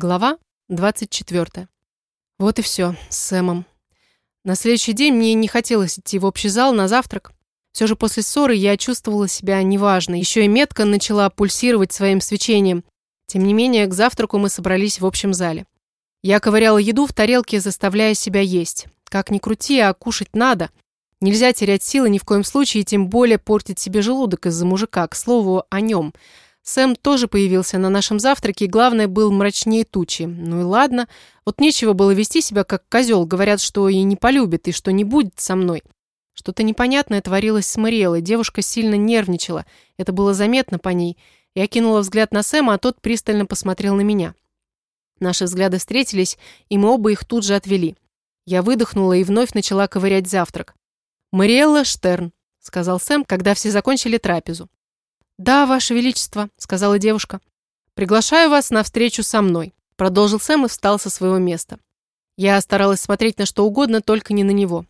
Глава 24. Вот и все с Сэмом. На следующий день мне не хотелось идти в общий зал на завтрак. Все же после ссоры я чувствовала себя неважно. Еще и метка начала пульсировать своим свечением. Тем не менее, к завтраку мы собрались в общем зале. Я ковыряла еду в тарелке, заставляя себя есть. Как ни крути, а кушать надо. Нельзя терять силы ни в коем случае, и тем более портить себе желудок из-за мужика. К слову, о нем – Сэм тоже появился на нашем завтраке, и главное, был мрачнее тучи. Ну и ладно, вот нечего было вести себя как козел, говорят, что и не полюбит, и что не будет со мной. Что-то непонятное творилось с Мариэлой, девушка сильно нервничала, это было заметно по ней. Я кинула взгляд на Сэма, а тот пристально посмотрел на меня. Наши взгляды встретились, и мы оба их тут же отвели. Я выдохнула и вновь начала ковырять завтрак. «Мариэлла Штерн», — сказал Сэм, когда все закончили трапезу. «Да, Ваше Величество», — сказала девушка. «Приглашаю вас на встречу со мной», — продолжил Сэм и встал со своего места. Я старалась смотреть на что угодно, только не на него.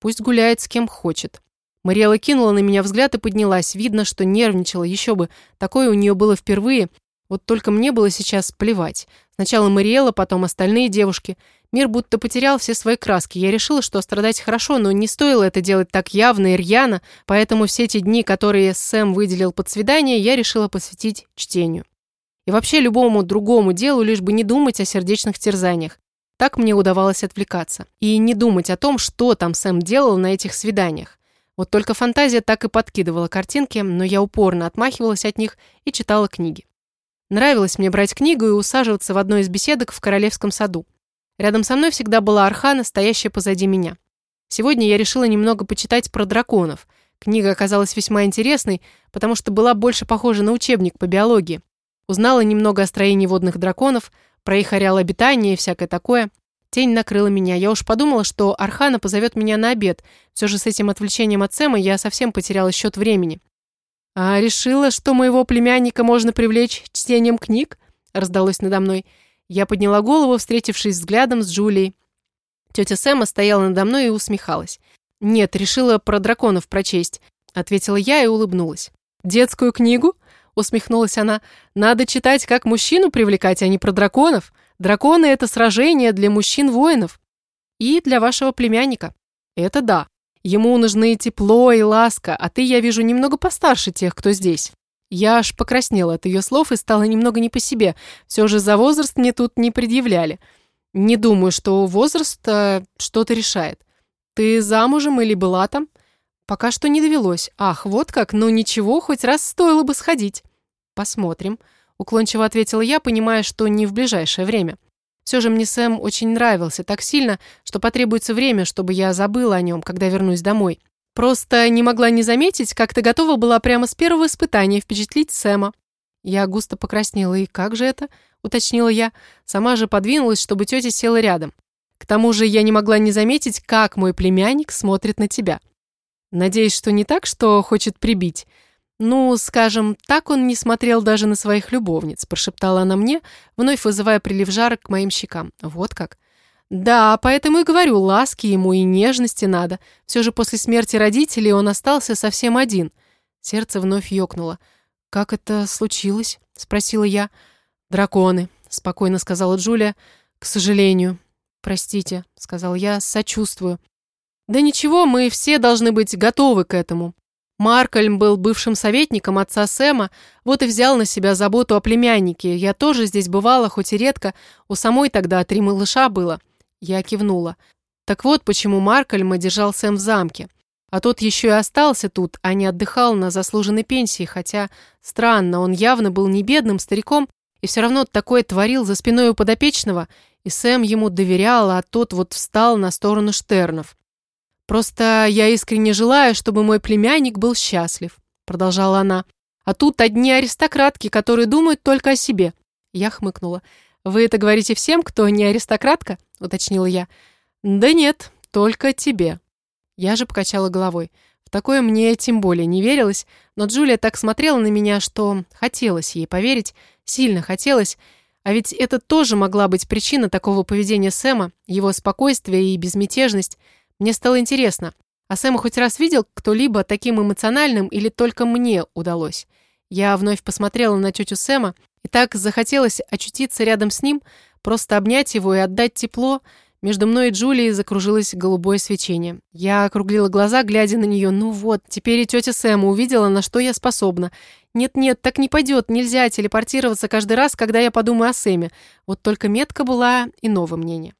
Пусть гуляет с кем хочет. Мариэла кинула на меня взгляд и поднялась. Видно, что нервничала, еще бы. Такое у нее было впервые. Вот только мне было сейчас плевать. Сначала Мариэла, потом остальные девушки. Мир будто потерял все свои краски. Я решила, что страдать хорошо, но не стоило это делать так явно и рьяно, поэтому все те дни, которые Сэм выделил под свидание, я решила посвятить чтению. И вообще любому другому делу, лишь бы не думать о сердечных терзаниях. Так мне удавалось отвлекаться. И не думать о том, что там Сэм делал на этих свиданиях. Вот только фантазия так и подкидывала картинки, но я упорно отмахивалась от них и читала книги. Нравилось мне брать книгу и усаживаться в одной из беседок в Королевском саду. Рядом со мной всегда была Архана, стоящая позади меня. Сегодня я решила немного почитать про драконов. Книга оказалась весьма интересной, потому что была больше похожа на учебник по биологии. Узнала немного о строении водных драконов, про их ареал обитания и всякое такое. Тень накрыла меня. Я уж подумала, что Архана позовет меня на обед. Все же с этим отвлечением от Сэма я совсем потеряла счет времени. «А решила, что моего племянника можно привлечь чтением книг?» раздалось надо мной. Я подняла голову, встретившись взглядом с Джулией. Тетя Сэма стояла надо мной и усмехалась. «Нет, решила про драконов прочесть», — ответила я и улыбнулась. «Детскую книгу?» — усмехнулась она. «Надо читать, как мужчину привлекать, а не про драконов. Драконы — это сражение для мужчин-воинов. И для вашего племянника. Это да. Ему нужны тепло и ласка, а ты, я вижу, немного постарше тех, кто здесь». Я аж покраснела от ее слов и стала немного не по себе. Все же за возраст мне тут не предъявляли. Не думаю, что возраст э, что-то решает. Ты замужем или была там? Пока что не довелось. Ах, вот как, ну ничего, хоть раз стоило бы сходить. Посмотрим. Уклончиво ответила я, понимая, что не в ближайшее время. Все же мне Сэм очень нравился так сильно, что потребуется время, чтобы я забыла о нем, когда вернусь домой. Просто не могла не заметить, как ты готова была прямо с первого испытания впечатлить Сэма. Я густо покраснела. «И как же это?» — уточнила я. Сама же подвинулась, чтобы тетя села рядом. К тому же я не могла не заметить, как мой племянник смотрит на тебя. Надеюсь, что не так, что хочет прибить. Ну, скажем, так он не смотрел даже на своих любовниц, прошептала она мне, вновь вызывая прилив жара к моим щекам. Вот как. Да, поэтому и говорю, ласки ему и нежности надо. Все же после смерти родителей он остался совсем один. Сердце вновь ёкнуло. «Как это случилось?» — спросила я. «Драконы», — спокойно сказала Джулия. «К сожалению». «Простите», — сказал я, — «сочувствую». «Да ничего, мы все должны быть готовы к этому». Маркольм был бывшим советником отца Сэма, вот и взял на себя заботу о племяннике. Я тоже здесь бывала, хоть и редко. У самой тогда три малыша было. Я кивнула. Так вот, почему Маркольма держал Сэм в замке. А тот еще и остался тут, а не отдыхал на заслуженной пенсии, хотя, странно, он явно был не бедным стариком и все равно такое творил за спиной у подопечного, и Сэм ему доверял, а тот вот встал на сторону Штернов. «Просто я искренне желаю, чтобы мой племянник был счастлив», продолжала она. «А тут одни аристократки, которые думают только о себе». Я хмыкнула. «Вы это говорите всем, кто не аристократка?» — уточнила я. «Да нет, только тебе». Я же покачала головой. В такое мне тем более не верилось, но Джулия так смотрела на меня, что хотелось ей поверить, сильно хотелось, а ведь это тоже могла быть причина такого поведения Сэма, его спокойствие и безмятежность. Мне стало интересно, а Сэма хоть раз видел кто-либо таким эмоциональным или только мне удалось? Я вновь посмотрела на тетю Сэма, и так захотелось очутиться рядом с ним, просто обнять его и отдать тепло. Между мной и Джулией закружилось голубое свечение. Я округлила глаза, глядя на нее. Ну вот, теперь и тетя Сэма увидела, на что я способна. Нет-нет, так не пойдет, нельзя телепортироваться каждый раз, когда я подумаю о Сэме. Вот только метка была иного мнения.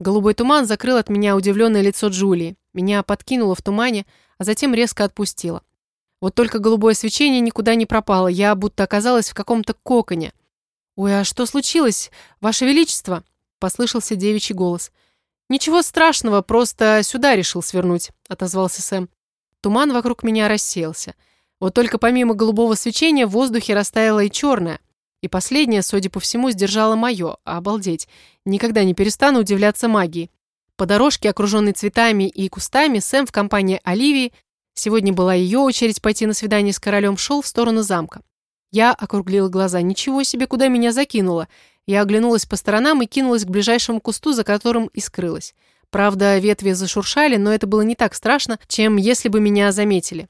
Голубой туман закрыл от меня удивленное лицо Джулии. Меня подкинуло в тумане, а затем резко отпустило. Вот только голубое свечение никуда не пропало, я будто оказалась в каком-то коконе. «Ой, а что случилось, Ваше Величество?» — послышался девичий голос. «Ничего страшного, просто сюда решил свернуть», — отозвался Сэм. Туман вокруг меня рассеялся. Вот только помимо голубого свечения в воздухе растаяло и черное. И последнее, судя по всему, сдержало мое. Обалдеть. Никогда не перестану удивляться магии. По дорожке, окруженной цветами и кустами, Сэм в компании Оливии, сегодня была ее очередь пойти на свидание с королем, шел в сторону замка. Я округлила глаза. Ничего себе, куда меня закинуло. Я оглянулась по сторонам и кинулась к ближайшему кусту, за которым и скрылась. Правда, ветви зашуршали, но это было не так страшно, чем если бы меня заметили.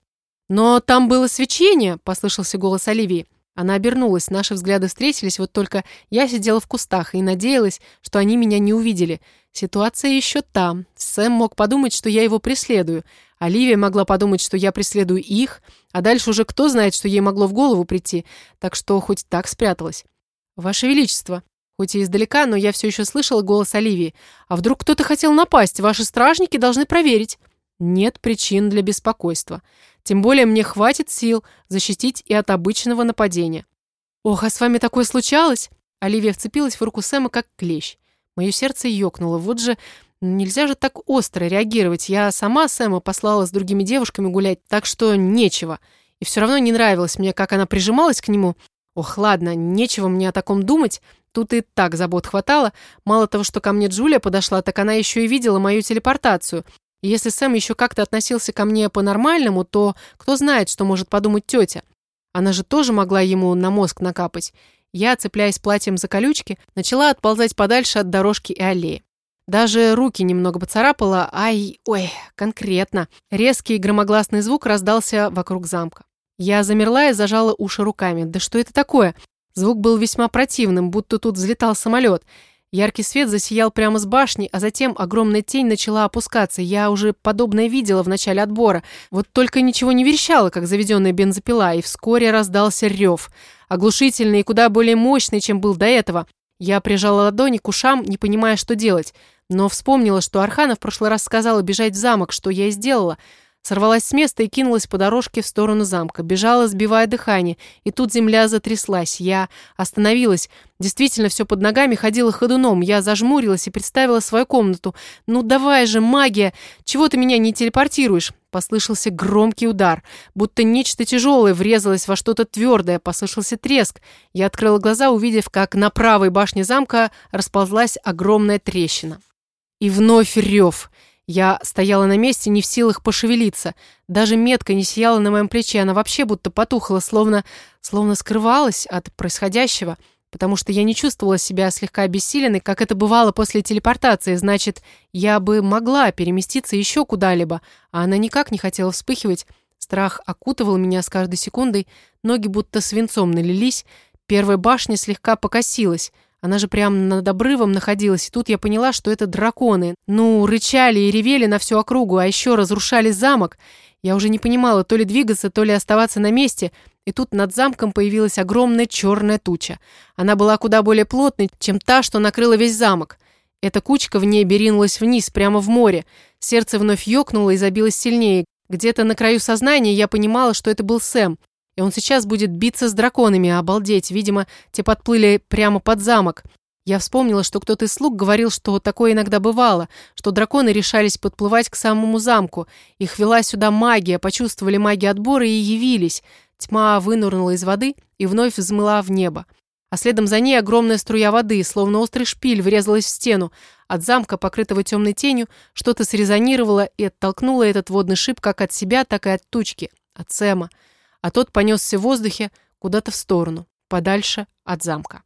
«Но там было свечение!» – послышался голос Оливии. Она обернулась, наши взгляды встретились, вот только я сидела в кустах и надеялась, что они меня не увидели. Ситуация еще там. Сэм мог подумать, что я его преследую. Оливия могла подумать, что я преследую их, а дальше уже кто знает, что ей могло в голову прийти, так что хоть так спряталась. «Ваше Величество!» Хоть и издалека, но я все еще слышала голос Оливии. «А вдруг кто-то хотел напасть? Ваши стражники должны проверить». Нет причин для беспокойства. Тем более мне хватит сил защитить и от обычного нападения. «Ох, а с вами такое случалось?» Оливия вцепилась в руку Сэма, как клещ. Мое сердце ёкнуло. Вот же нельзя же так остро реагировать. Я сама Сэма послала с другими девушками гулять, так что нечего. И все равно не нравилось мне, как она прижималась к нему. Ох, ладно, нечего мне о таком думать. Тут и так забот хватало. Мало того, что ко мне Джулия подошла, так она еще и видела мою телепортацию. И если Сэм еще как-то относился ко мне по-нормальному, то кто знает, что может подумать тетя. Она же тоже могла ему на мозг накапать. Я, цепляясь платьем за колючки, начала отползать подальше от дорожки и аллеи. Даже руки немного поцарапала, ай, ой, конкретно. Резкий громогласный звук раздался вокруг замка. Я замерла и зажала уши руками. Да что это такое? Звук был весьма противным, будто тут взлетал самолет. Яркий свет засиял прямо с башни, а затем огромная тень начала опускаться. Я уже подобное видела в начале отбора. Вот только ничего не верещало, как заведенная бензопила, и вскоре раздался рев. Оглушительный и куда более мощный, чем был до этого. Я прижала ладони к ушам, не понимая, что делать. Но вспомнила, что Архана в прошлый раз сказала бежать в замок, что я и сделала. Сорвалась с места и кинулась по дорожке в сторону замка. Бежала, сбивая дыхание. И тут земля затряслась. Я остановилась. Действительно, все под ногами ходило ходуном. Я зажмурилась и представила свою комнату. «Ну давай же, магия! Чего ты меня не телепортируешь?» Послышался громкий удар. Будто нечто тяжелое врезалось во что-то твердое. Послышался треск. Я открыла глаза, увидев, как на правой башне замка расползлась огромная трещина. И вновь рев. Я стояла на месте, не в силах пошевелиться. Даже метка не сияла на моем плече, она вообще будто потухла, словно, словно скрывалась от происходящего, потому что я не чувствовала себя слегка обессиленной, как это бывало после телепортации. Значит, я бы могла переместиться еще куда-либо, а она никак не хотела вспыхивать. Страх окутывал меня с каждой секундой, ноги будто свинцом налились, первая башня слегка покосилась — она же прямо над обрывом находилась, и тут я поняла, что это драконы. Ну, рычали и ревели на всю округу, а еще разрушали замок. Я уже не понимала, то ли двигаться, то ли оставаться на месте, и тут над замком появилась огромная черная туча. Она была куда более плотной, чем та, что накрыла весь замок. Эта кучка в небе ринулась вниз, прямо в море. Сердце вновь ёкнуло и забилось сильнее. Где-то на краю сознания я понимала, что это был Сэм. И он сейчас будет биться с драконами, обалдеть. Видимо, те подплыли прямо под замок. Я вспомнила, что кто-то из слуг говорил, что такое иногда бывало, что драконы решались подплывать к самому замку. Их вела сюда магия, почувствовали магию отбора и явились. Тьма вынырнула из воды и вновь взмыла в небо. А следом за ней огромная струя воды, словно острый шпиль, врезалась в стену. От замка, покрытого темной тенью, что-то срезонировало и оттолкнуло этот водный шип как от себя, так и от тучки, от Сэма а тот понесся в воздухе куда-то в сторону, подальше от замка.